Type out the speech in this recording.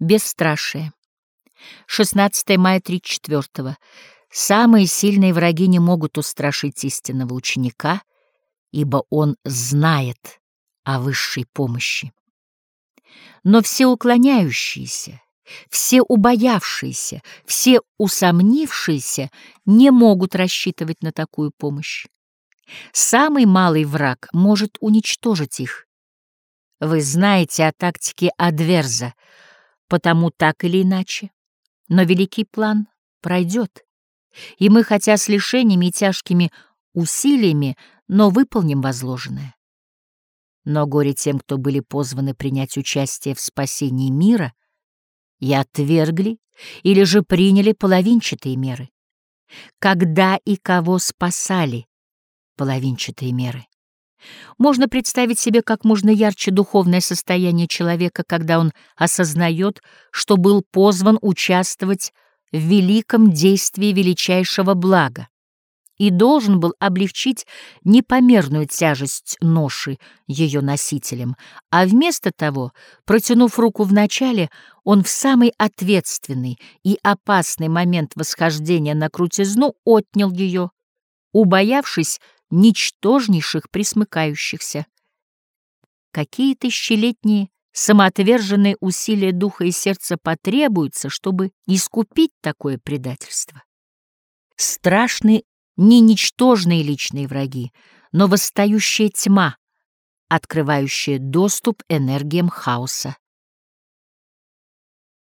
Бесстрашие. 16 мая 34 Самые сильные враги не могут устрашить истинного ученика, ибо он знает о высшей помощи. Но все уклоняющиеся, все убоявшиеся, все усомнившиеся не могут рассчитывать на такую помощь. Самый малый враг может уничтожить их. Вы знаете о тактике Адверза, потому так или иначе. Но великий план пройдет, и мы, хотя с лишениями и тяжкими усилиями, но выполним возложенное. Но горе тем, кто были позваны принять участие в спасении мира и отвергли или же приняли половинчатые меры. Когда и кого спасали половинчатые меры? Можно представить себе как можно ярче духовное состояние человека, когда он осознает, что был позван участвовать в великом действии величайшего блага и должен был облегчить непомерную тяжесть ноши ее носителям, а вместо того, протянув руку вначале, он в самый ответственный и опасный момент восхождения на крутизну отнял ее, убоявшись ничтожнейших присмыкающихся. Какие тысячелетние самоотверженные усилия духа и сердца потребуются, чтобы искупить такое предательство? Страшны не ничтожные личные враги, но восстающая тьма, открывающая доступ энергиям хаоса.